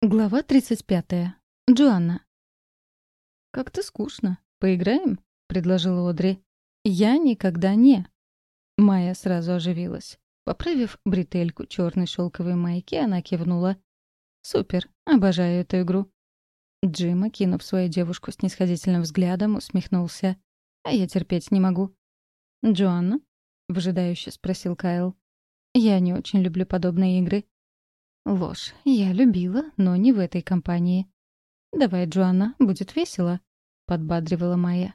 Глава 35. Джоанна. «Как-то скучно. Поиграем?» — предложила Одри. «Я никогда не». Майя сразу оживилась. Поправив бретельку черной шелковой майки, она кивнула. «Супер. Обожаю эту игру». Джим, окинув свою девушку с нисходительным взглядом, усмехнулся. «А я терпеть не могу». «Джоанна?» — выжидающе спросил Кайл. «Я не очень люблю подобные игры», Ложь. Я любила, но не в этой компании. «Давай, Джоанна, будет весело», — подбадривала Майя.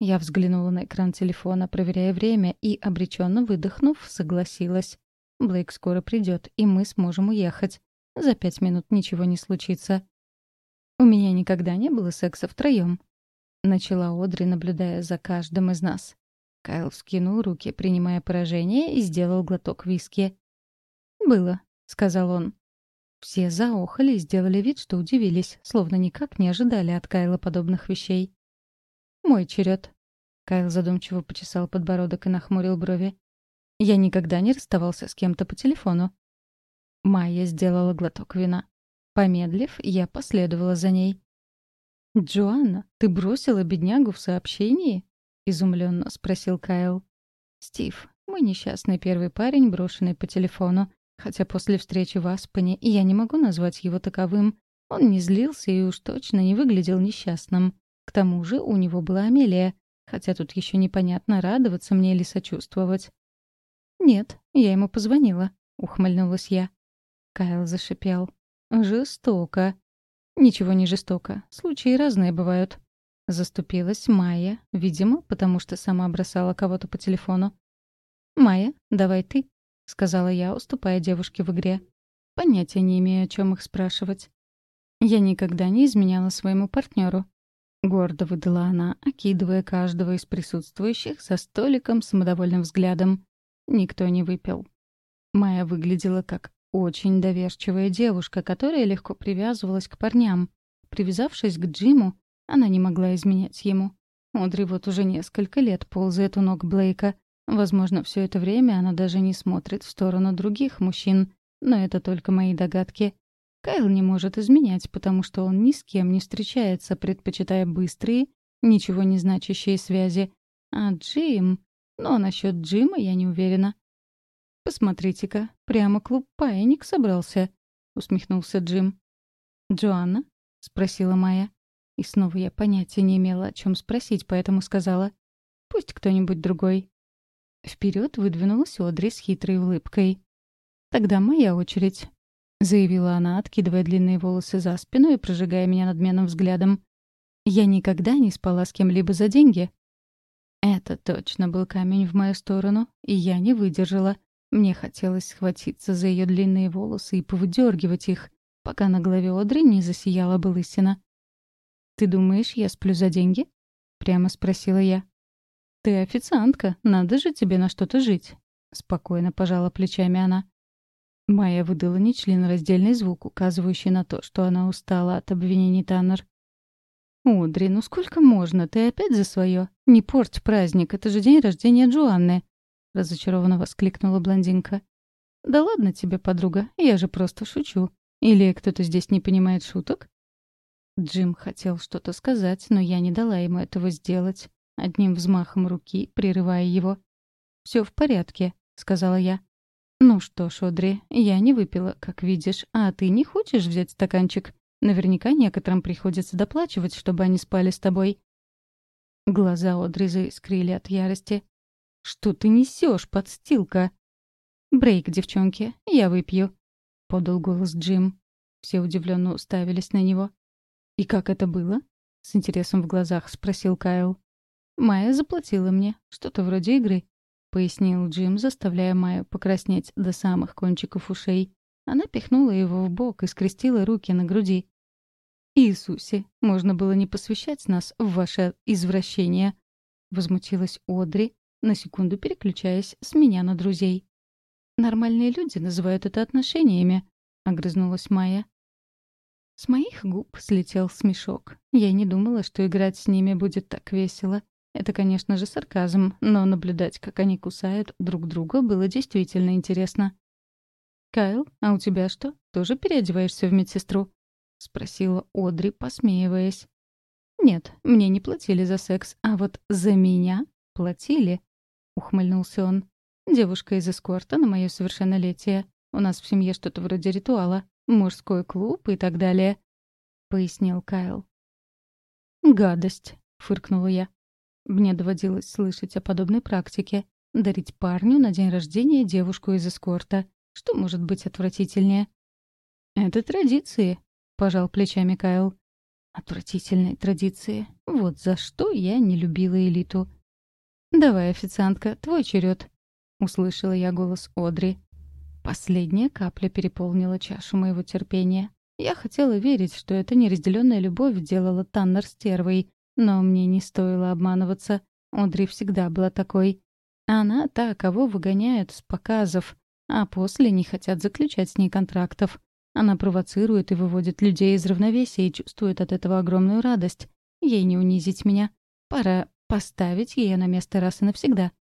Я взглянула на экран телефона, проверяя время, и, обреченно выдохнув, согласилась. Блейк скоро придет, и мы сможем уехать. За пять минут ничего не случится. «У меня никогда не было секса втроем», — начала Одри, наблюдая за каждым из нас. Кайл вскинул руки, принимая поражение, и сделал глоток виски. «Было», — сказал он. Все заохали и сделали вид, что удивились, словно никак не ожидали от Кайла подобных вещей. «Мой черед. Кайл задумчиво почесал подбородок и нахмурил брови. «Я никогда не расставался с кем-то по телефону». Майя сделала глоток вина. Помедлив, я последовала за ней. «Джоанна, ты бросила беднягу в сообщении?» — изумленно спросил Кайл. «Стив, мой несчастный первый парень, брошенный по телефону. Хотя после встречи в Аспене я не могу назвать его таковым. Он не злился и уж точно не выглядел несчастным. К тому же у него была Амелия, хотя тут еще непонятно, радоваться мне или сочувствовать. «Нет, я ему позвонила», — ухмыльнулась я. Кайл зашипел. «Жестоко». «Ничего не жестоко. Случаи разные бывают». Заступилась Майя, видимо, потому что сама бросала кого-то по телефону. «Майя, давай ты», — сказала я, уступая девушке в игре. Понятия не имею, о чем их спрашивать. Я никогда не изменяла своему партнеру. Гордо выдала она, окидывая каждого из присутствующих за столиком с самодовольным взглядом. Никто не выпил. Майя выглядела как очень доверчивая девушка, которая легко привязывалась к парням. Привязавшись к Джиму, она не могла изменять ему. Одри вот уже несколько лет ползает у ног Блейка, Возможно, все это время она даже не смотрит в сторону других мужчин, но это только мои догадки. Кайл не может изменять, потому что он ни с кем не встречается, предпочитая быстрые, ничего не значащие связи. А Джим... Но насчет Джима я не уверена. «Посмотрите-ка, прямо клуб паяник собрался», — усмехнулся Джим. «Джоанна?» — спросила Майя. И снова я понятия не имела, о чем спросить, поэтому сказала. «Пусть кто-нибудь другой». Вперед выдвинулась Одри с хитрой улыбкой. «Тогда моя очередь», — заявила она, откидывая длинные волосы за спину и прожигая меня надменным взглядом. «Я никогда не спала с кем-либо за деньги». Это точно был камень в мою сторону, и я не выдержала. Мне хотелось схватиться за ее длинные волосы и повыдергивать их, пока на голове Одри не засияла бы лысина. «Ты думаешь, я сплю за деньги?» — прямо спросила я. «Ты официантка, надо же тебе на что-то жить», — спокойно пожала плечами она. Майя выдала нечленораздельный звук, указывающий на то, что она устала от обвинений Таннер. «Удри, ну сколько можно? Ты опять за свое? Не порть праздник, это же день рождения Джоанны!» — разочарованно воскликнула блондинка. «Да ладно тебе, подруга, я же просто шучу. Или кто-то здесь не понимает шуток?» Джим хотел что-то сказать, но я не дала ему этого сделать одним взмахом руки прерывая его. «Все в порядке», — сказала я. «Ну что ж, Одри, я не выпила, как видишь, а ты не хочешь взять стаканчик? Наверняка некоторым приходится доплачивать, чтобы они спали с тобой». Глаза Одри заискрили от ярости. «Что ты несешь, подстилка?» «Брейк, девчонки, я выпью», — подал голос Джим. Все удивленно уставились на него. «И как это было?» — с интересом в глазах спросил Кайл. «Майя заплатила мне. Что-то вроде игры», — пояснил Джим, заставляя Майю покраснеть до самых кончиков ушей. Она пихнула его в бок и скрестила руки на груди. «Иисусе, можно было не посвящать нас в ваше извращение», — возмутилась Одри, на секунду переключаясь с меня на друзей. «Нормальные люди называют это отношениями», — огрызнулась Майя. С моих губ слетел смешок. Я не думала, что играть с ними будет так весело. Это, конечно же, сарказм, но наблюдать, как они кусают друг друга, было действительно интересно. «Кайл, а у тебя что, тоже переодеваешься в медсестру?» спросила Одри, посмеиваясь. «Нет, мне не платили за секс, а вот за меня платили», — ухмыльнулся он. «Девушка из эскорта на мое совершеннолетие. У нас в семье что-то вроде ритуала. Мужской клуб и так далее», — пояснил Кайл. «Гадость», — фыркнула я. Мне доводилось слышать о подобной практике. Дарить парню на день рождения девушку из эскорта. Что может быть отвратительнее? «Это традиции», — пожал плечами Кайл. Отвратительные традиции. Вот за что я не любила элиту. «Давай, официантка, твой черед, услышала я голос Одри. Последняя капля переполнила чашу моего терпения. Я хотела верить, что эта неразделенная любовь делала Таннер стервой, но мне не стоило обманываться. Одри всегда была такой. Она та, кого выгоняют с показов, а после не хотят заключать с ней контрактов. Она провоцирует и выводит людей из равновесия и чувствует от этого огромную радость. Ей не унизить меня. Пора поставить ее на место раз и навсегда.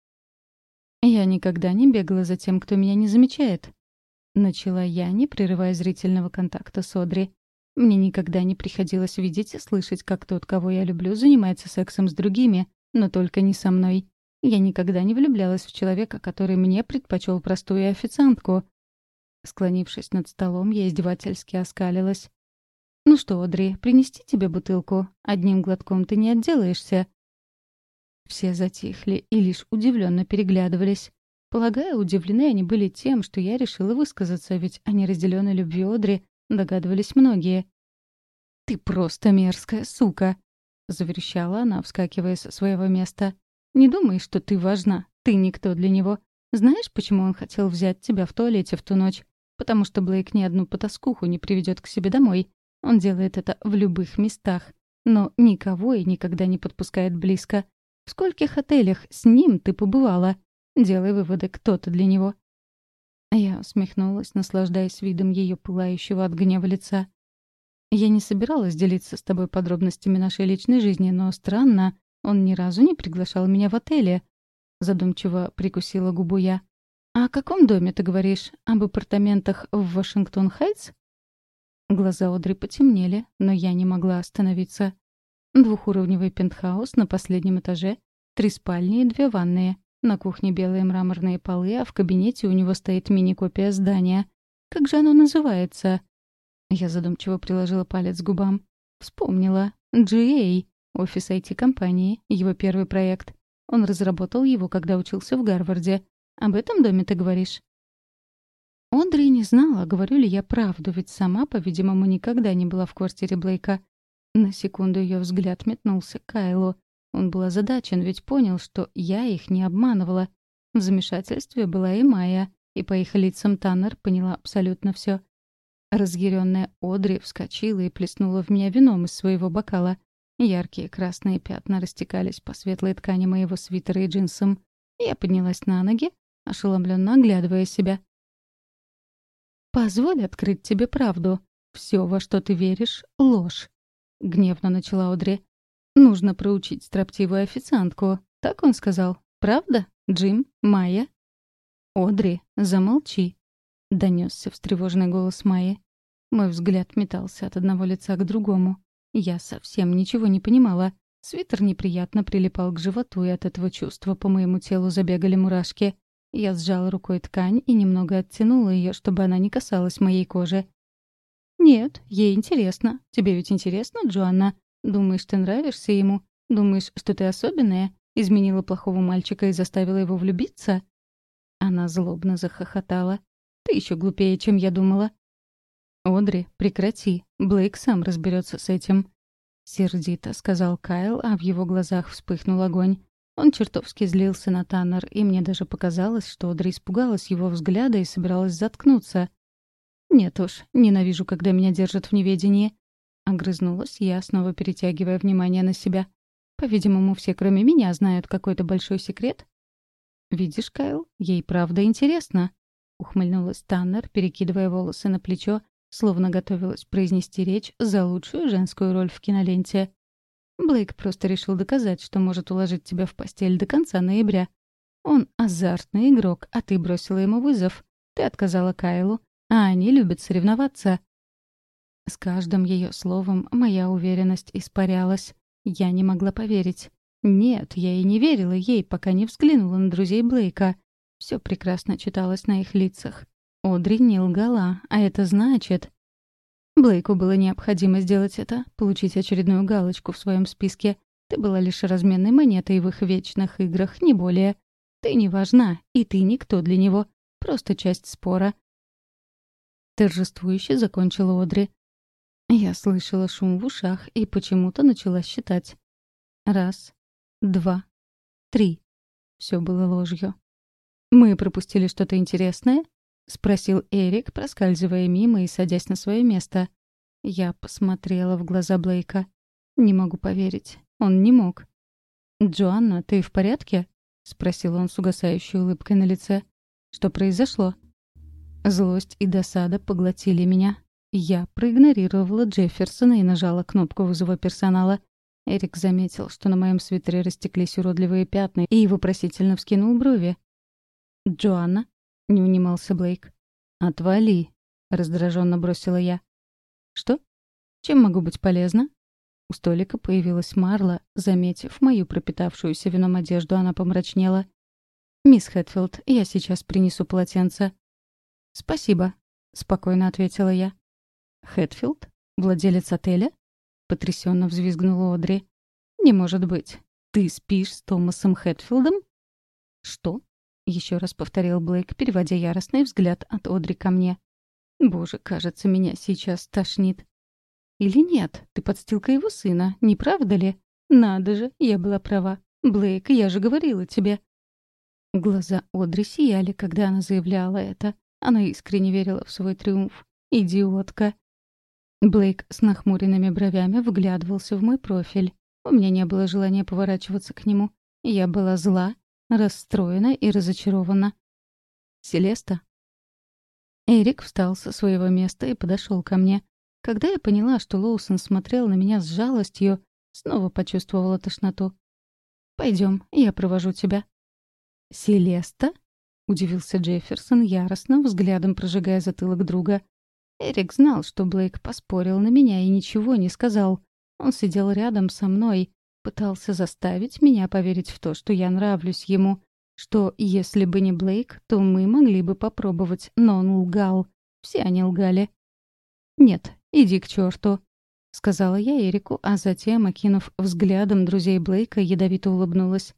Я никогда не бегала за тем, кто меня не замечает. Начала я, не прерывая зрительного контакта с Одри. Мне никогда не приходилось видеть и слышать, как тот, кого я люблю, занимается сексом с другими, но только не со мной. Я никогда не влюблялась в человека, который мне предпочел простую официантку. Склонившись над столом, я издевательски оскалилась. «Ну что, Одри, принести тебе бутылку? Одним глотком ты не отделаешься». Все затихли и лишь удивленно переглядывались. Полагаю, удивлены они были тем, что я решила высказаться, ведь о неразделенной любви Одри догадывались многие. «Ты просто мерзкая сука!» — заверещала она, вскакивая со своего места. «Не думай, что ты важна. Ты никто для него. Знаешь, почему он хотел взять тебя в туалете в ту ночь? потому что Блейк ни одну потаскуху не приведет к себе домой. Он делает это в любых местах, но никого и никогда не подпускает близко. В скольких отелях с ним ты побывала? Делай выводы, кто ты для него. Я усмехнулась, наслаждаясь видом ее пылающего от гнева лица. Я не собиралась делиться с тобой подробностями нашей личной жизни, но странно, он ни разу не приглашал меня в отеле. Задумчиво прикусила губу я. «А «О каком доме ты говоришь? Об апартаментах в Вашингтон-Хайтс?» Глаза Одри потемнели, но я не могла остановиться. Двухуровневый пентхаус на последнем этаже, три спальни и две ванные. На кухне белые мраморные полы, а в кабинете у него стоит мини-копия здания. Как же оно называется? Я задумчиво приложила палец к губам. Вспомнила. GA, офис IT-компании, его первый проект. Он разработал его, когда учился в Гарварде. Об этом доме ты говоришь?» Одри не знала, говорю ли я правду, ведь сама, по-видимому, никогда не была в квартире Блейка. На секунду ее взгляд метнулся к Кайлу. Он был озадачен, ведь понял, что я их не обманывала. В замешательстве была и Майя, и по их лицам Таннер поняла абсолютно все. Разъяренная Одри вскочила и плеснула в меня вином из своего бокала. Яркие красные пятна растекались по светлой ткани моего свитера и джинсам. Я поднялась на ноги, ошеломленно оглядывая себя. «Позволь открыть тебе правду. Все, во что ты веришь, — ложь», — гневно начала Одри. «Нужно проучить строптивую официантку. Так он сказал. Правда, Джим, Майя?» «Одри, замолчи», — донесся встревоженный голос Майи. Мой взгляд метался от одного лица к другому. Я совсем ничего не понимала. Свитер неприятно прилипал к животу, и от этого чувства по моему телу забегали мурашки. Я сжала рукой ткань и немного оттянула ее, чтобы она не касалась моей кожи. «Нет, ей интересно. Тебе ведь интересно, Джоанна? Думаешь, ты нравишься ему? Думаешь, что ты особенная? Изменила плохого мальчика и заставила его влюбиться?» Она злобно захохотала. «Ты еще глупее, чем я думала». «Одри, прекрати. Блейк сам разберется с этим». Сердито сказал Кайл, а в его глазах вспыхнул огонь. Он чертовски злился на Таннер, и мне даже показалось, что Одри испугалась его взгляда и собиралась заткнуться. «Нет уж, ненавижу, когда меня держат в неведении». Огрызнулась я, снова перетягивая внимание на себя. «По-видимому, все, кроме меня, знают какой-то большой секрет». «Видишь, Кайл, ей правда интересно», — ухмыльнулась Таннер, перекидывая волосы на плечо, словно готовилась произнести речь за лучшую женскую роль в киноленте. Блейк просто решил доказать, что может уложить тебя в постель до конца ноября. Он азартный игрок, а ты бросила ему вызов. Ты отказала Кайлу, а они любят соревноваться. С каждым ее словом моя уверенность испарялась. Я не могла поверить. Нет, я и не верила ей, пока не взглянула на друзей Блейка. Все прекрасно читалось на их лицах. Одри не лгала, а это значит... Блейку было необходимо сделать это, получить очередную галочку в своем списке. Ты была лишь разменной монетой в их вечных играх, не более. Ты не важна, и ты никто для него. Просто часть спора. Торжествующе закончила Одри. Я слышала шум в ушах и почему-то начала считать. Раз, два, три. Все было ложью. «Мы пропустили что-то интересное?» — спросил Эрик, проскальзывая мимо и садясь на свое место. Я посмотрела в глаза Блейка. Не могу поверить. Он не мог. «Джоанна, ты в порядке?» — спросил он с угасающей улыбкой на лице. «Что произошло?» Злость и досада поглотили меня. Я проигнорировала Джефферсона и нажала кнопку вызова персонала. Эрик заметил, что на моем свитере растеклись уродливые пятна, и вопросительно вскинул брови. «Джоанна?» — не унимался Блейк. «Отвали!» — раздраженно бросила я. «Что? Чем могу быть полезна?» У столика появилась Марла. Заметив мою пропитавшуюся вином одежду, она помрачнела. «Мисс Хэтфилд, я сейчас принесу полотенце». «Спасибо», — спокойно ответила я. «Хэтфилд? Владелец отеля?» — потрясенно взвизгнула Одри. «Не может быть. Ты спишь с Томасом Хэтфилдом?» «Что?» — еще раз повторил Блейк, переводя яростный взгляд от Одри ко мне. «Боже, кажется, меня сейчас тошнит». «Или нет? Ты подстилка его сына, не правда ли? Надо же, я была права. Блейк, я же говорила тебе». Глаза Одри сияли, когда она заявляла это. Она искренне верила в свой триумф. «Идиотка!» Блейк с нахмуренными бровями вглядывался в мой профиль. У меня не было желания поворачиваться к нему. Я была зла, расстроена и разочарована. «Селеста?» Эрик встал со своего места и подошел ко мне. Когда я поняла, что Лоусон смотрел на меня с жалостью, снова почувствовала тошноту. Пойдем, я провожу тебя. «Селеста?» — удивился Джефферсон, яростно, взглядом прожигая затылок друга. Эрик знал, что Блейк поспорил на меня и ничего не сказал. Он сидел рядом со мной, пытался заставить меня поверить в то, что я нравлюсь ему, что если бы не Блейк, то мы могли бы попробовать, но он лгал. Все они лгали. «Нет, иди к черту», — сказала я Эрику, а затем, окинув взглядом друзей Блейка, ядовито улыбнулась.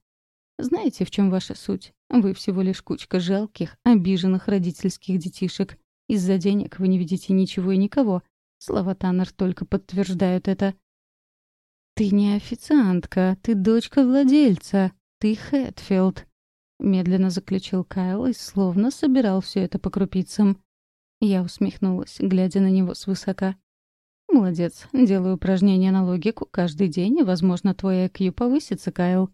«Знаете, в чем ваша суть? Вы всего лишь кучка жалких, обиженных родительских детишек. Из-за денег вы не видите ничего и никого. Слова Таннер только подтверждают это. «Ты не официантка, ты дочка владельца, ты Хэтфилд», — медленно заключил Кайл и словно собирал все это по крупицам. Я усмехнулась, глядя на него свысока. «Молодец, делаю упражнения на логику каждый день, и, возможно, твой IQ повысится, Кайл».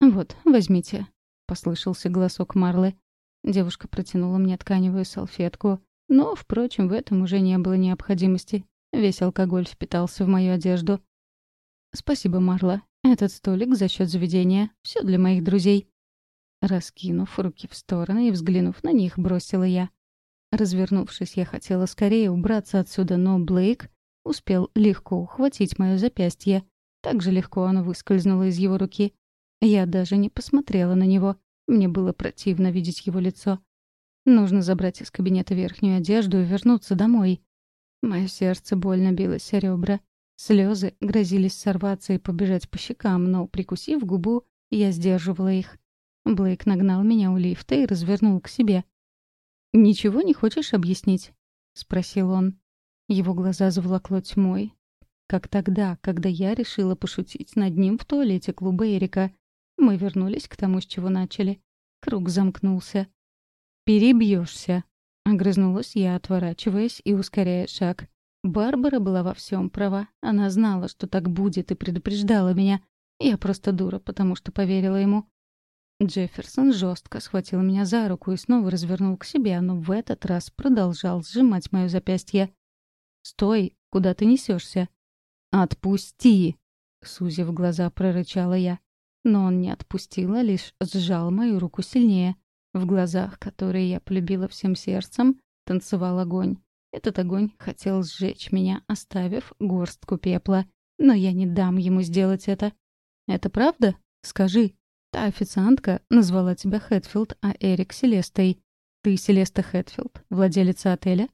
«Вот, возьмите», — послышался голосок Марлы. Девушка протянула мне тканевую салфетку. Но, впрочем, в этом уже не было необходимости. Весь алкоголь впитался в мою одежду. «Спасибо, Марла. Этот столик за счет заведения. Все для моих друзей». Раскинув руки в стороны и взглянув на них, бросила я. Развернувшись, я хотела скорее убраться отсюда, но Блейк успел легко ухватить мое запястье. Так же легко оно выскользнуло из его руки. Я даже не посмотрела на него. Мне было противно видеть его лицо. Нужно забрать из кабинета верхнюю одежду и вернуться домой. Мое сердце больно билось о ребра. Слезы грозились сорваться и побежать по щекам, но, прикусив губу, я сдерживала их. Блейк нагнал меня у лифта и развернул к себе. «Ничего не хочешь объяснить?» — спросил он. Его глаза заволокло тьмой. Как тогда, когда я решила пошутить над ним в туалете клуба Эрика. Мы вернулись к тому, с чего начали. Круг замкнулся. «Перебьешься», — огрызнулась я, отворачиваясь и ускоряя шаг. Барбара была во всем права. Она знала, что так будет, и предупреждала меня. Я просто дура, потому что поверила ему. Джефферсон жестко схватил меня за руку и снова развернул к себе, но в этот раз продолжал сжимать мое запястье. «Стой! Куда ты несешься? «Отпусти!» — сузив глаза, прорычала я. Но он не отпустил, а лишь сжал мою руку сильнее. В глазах, которые я полюбила всем сердцем, танцевал огонь. Этот огонь хотел сжечь меня, оставив горстку пепла. Но я не дам ему сделать это. «Это правда? Скажи. Та официантка назвала тебя Хэтфилд, а Эрик — Селестой. Ты Селеста Хэтфилд, владелица отеля?»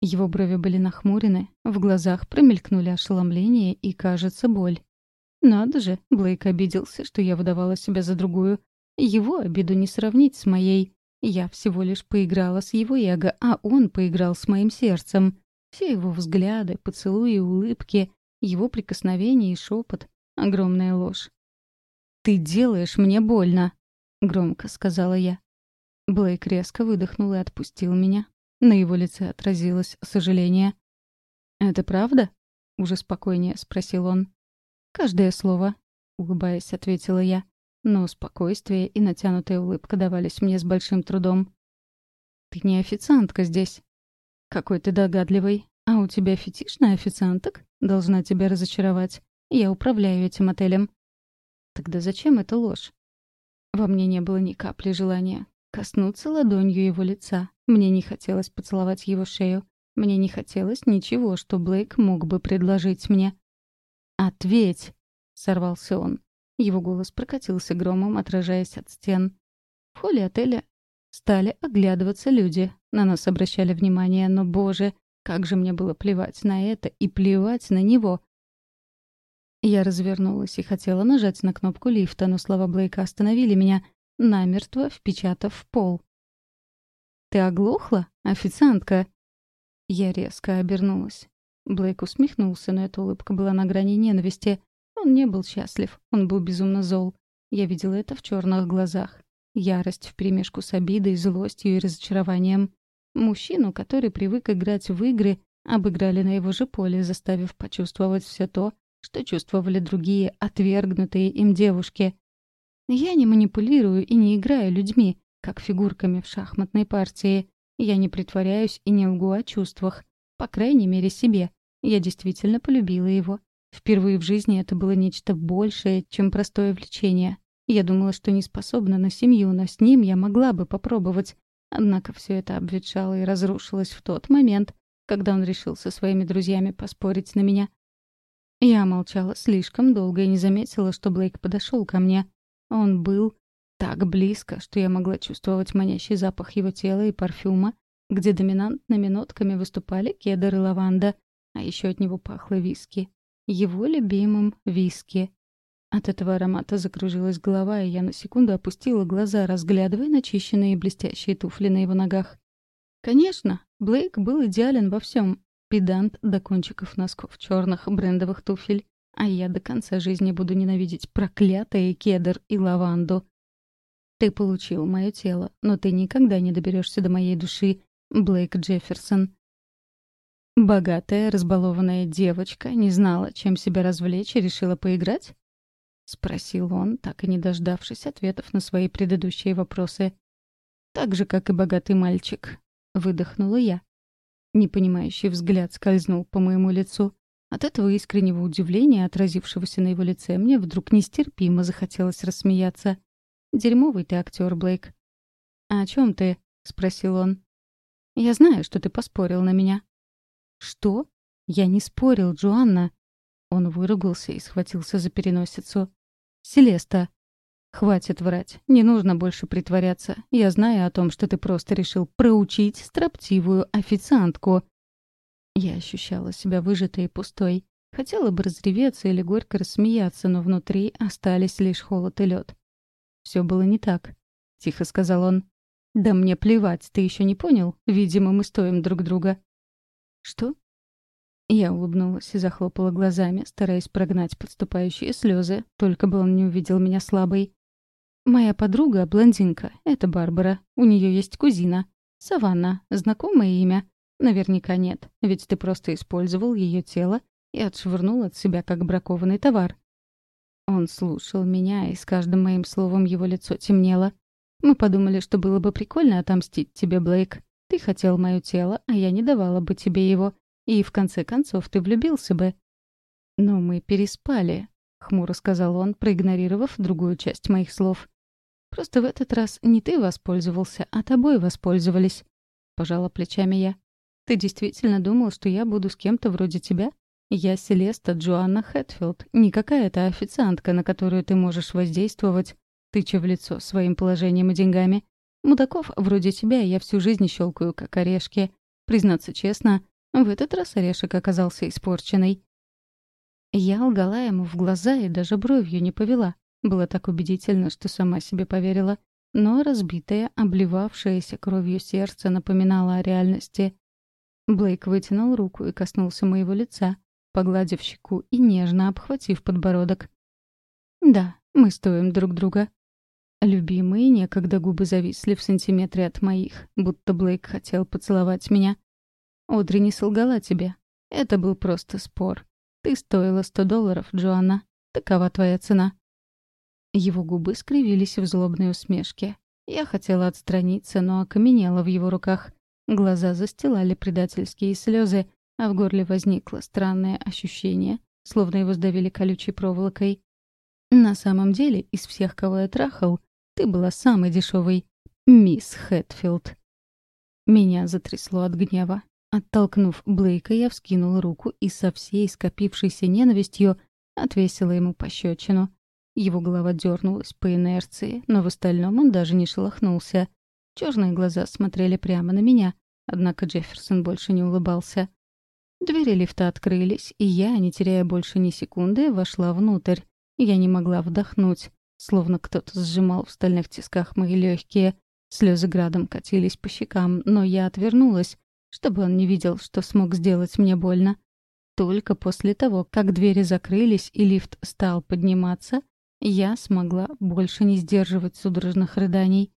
Его брови были нахмурены, в глазах промелькнули ошеломление и, кажется, боль. Надо же, Блейк обиделся, что я выдавала себя за другую. Его обиду не сравнить с моей. Я всего лишь поиграла с его эго, а он поиграл с моим сердцем. Все его взгляды, поцелуи, улыбки, его прикосновения и шепот — огромная ложь. «Ты делаешь мне больно», — громко сказала я. Блейк резко выдохнул и отпустил меня. На его лице отразилось сожаление. «Это правда?» — уже спокойнее спросил он. «Каждое слово», — улыбаясь, ответила я. Но спокойствие и натянутая улыбка давались мне с большим трудом. «Ты не официантка здесь». «Какой ты догадливый. А у тебя фетиш на официанток? Должна тебя разочаровать. Я управляю этим отелем». «Тогда зачем эта ложь?» Во мне не было ни капли желания коснуться ладонью его лица. Мне не хотелось поцеловать его шею. Мне не хотелось ничего, что Блейк мог бы предложить мне. «Ответь!» — сорвался он. Его голос прокатился громом, отражаясь от стен. В холле отеля стали оглядываться люди. На нас обращали внимание, но, боже, как же мне было плевать на это и плевать на него. Я развернулась и хотела нажать на кнопку лифта, но слова Блейка остановили меня, намертво впечатав в пол. «Ты оглохла, официантка?» Я резко обернулась. Блейк усмехнулся, но эта улыбка была на грани ненависти. Он не был счастлив, он был безумно зол. Я видела это в черных глазах. Ярость вперемешку с обидой, злостью и разочарованием. Мужчину, который привык играть в игры, обыграли на его же поле, заставив почувствовать все то, что чувствовали другие, отвергнутые им девушки. Я не манипулирую и не играю людьми, как фигурками в шахматной партии. Я не притворяюсь и не лгу о чувствах. По крайней мере, себе. Я действительно полюбила его. Впервые в жизни это было нечто большее, чем простое влечение. Я думала, что не способна на семью, но с ним я могла бы попробовать. Однако все это обветшало и разрушилось в тот момент, когда он решил со своими друзьями поспорить на меня. Я молчала слишком долго и не заметила, что Блейк подошел ко мне. Он был так близко, что я могла чувствовать манящий запах его тела и парфюма, где доминантными нотками выступали кедр и лаванда, а еще от него пахло виски. Его любимым виски. От этого аромата закружилась голова, и я на секунду опустила глаза, разглядывая начищенные блестящие туфли на его ногах. Конечно, Блейк был идеален во всем. Педант до кончиков носков черных брендовых туфель. А я до конца жизни буду ненавидеть проклятые кедр и лаванду. Ты получил мое тело, но ты никогда не доберешься до моей души, Блейк Джефферсон. Богатая, разбалованная девочка не знала, чем себя развлечь и решила поиграть? Спросил он, так и не дождавшись ответов на свои предыдущие вопросы. Так же, как и богатый мальчик. Выдохнула я. Непонимающий взгляд скользнул по моему лицу. От этого искреннего удивления, отразившегося на его лице, мне вдруг нестерпимо захотелось рассмеяться. «Дерьмовый ты актер, Блейк». «А о чем ты?» — спросил он. «Я знаю, что ты поспорил на меня». «Что? Я не спорил, Джоанна». Он выругался и схватился за переносицу. «Селеста». «Хватит врать. Не нужно больше притворяться. Я знаю о том, что ты просто решил проучить строптивую официантку». Я ощущала себя выжатой и пустой. Хотела бы разреветься или горько рассмеяться, но внутри остались лишь холод и лед. Все было не так», — тихо сказал он. «Да мне плевать, ты еще не понял? Видимо, мы стоим друг друга». «Что?» Я улыбнулась и захлопала глазами, стараясь прогнать подступающие слезы, только бы он не увидел меня слабой. «Моя подруга — блондинка, это Барбара. У нее есть кузина. Саванна. Знакомое имя?» «Наверняка нет, ведь ты просто использовал ее тело и отшвырнул от себя как бракованный товар». Он слушал меня, и с каждым моим словом его лицо темнело. Мы подумали, что было бы прикольно отомстить тебе, Блейк. Ты хотел мое тело, а я не давала бы тебе его. И в конце концов ты влюбился бы. Но мы переспали, — хмуро сказал он, проигнорировав другую часть моих слов. Просто в этот раз не ты воспользовался, а тобой воспользовались. Пожала плечами я. Ты действительно думал, что я буду с кем-то вроде тебя? Я Селеста Джоанна Хэтфилд, не какая-то официантка, на которую ты можешь воздействовать, тыча в лицо своим положением и деньгами. Мудаков вроде тебя я всю жизнь щелкаю, как орешки. Признаться честно, в этот раз орешек оказался испорченный. Я лгала ему в глаза и даже бровью не повела. Было так убедительно, что сама себе поверила. Но разбитое, обливавшееся кровью сердце напоминало о реальности. Блейк вытянул руку и коснулся моего лица, погладив щеку и нежно обхватив подбородок. «Да, мы стоим друг друга». Любимые некогда губы зависли в сантиметре от моих, будто Блейк хотел поцеловать меня. «Одри не солгала тебе. Это был просто спор. Ты стоила сто долларов, Джоанна. Такова твоя цена». Его губы скривились в злобной усмешке. Я хотела отстраниться, но окаменела в его руках. Глаза застилали предательские слезы, а в горле возникло странное ощущение, словно его сдавили колючей проволокой. «На самом деле, из всех, кого я трахал, ты была самой дешевой, мисс Хэтфилд». Меня затрясло от гнева. Оттолкнув Блейка, я вскинула руку и со всей скопившейся ненавистью отвесила ему пощечину. Его голова дернулась по инерции, но в остальном он даже не шелохнулся. Черные глаза смотрели прямо на меня, однако Джефферсон больше не улыбался. Двери лифта открылись, и я, не теряя больше ни секунды, вошла внутрь. Я не могла вдохнуть, словно кто-то сжимал в стальных тисках мои легкие. Слезы градом катились по щекам, но я отвернулась, чтобы он не видел, что смог сделать мне больно. Только после того, как двери закрылись и лифт стал подниматься, я смогла больше не сдерживать судорожных рыданий.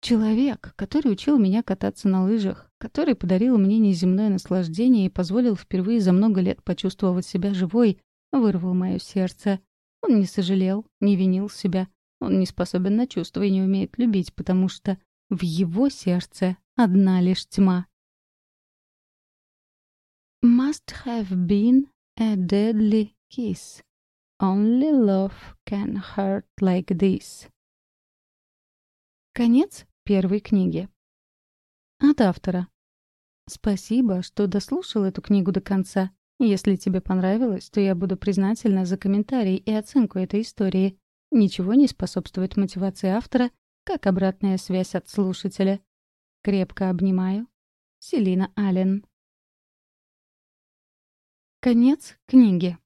Человек, который учил меня кататься на лыжах, который подарил мне неземное наслаждение и позволил впервые за много лет почувствовать себя живой, вырвал мое сердце. Он не сожалел, не винил себя. Он не способен на чувства и не умеет любить, потому что в его сердце одна лишь тьма. Must have been a deadly kiss. Only love can hurt like this. Конец первой книги. От автора. Спасибо, что дослушал эту книгу до конца. Если тебе понравилось, то я буду признательна за комментарий и оценку этой истории. Ничего не способствует мотивации автора, как обратная связь от слушателя. Крепко обнимаю. Селина Аллен. Конец книги.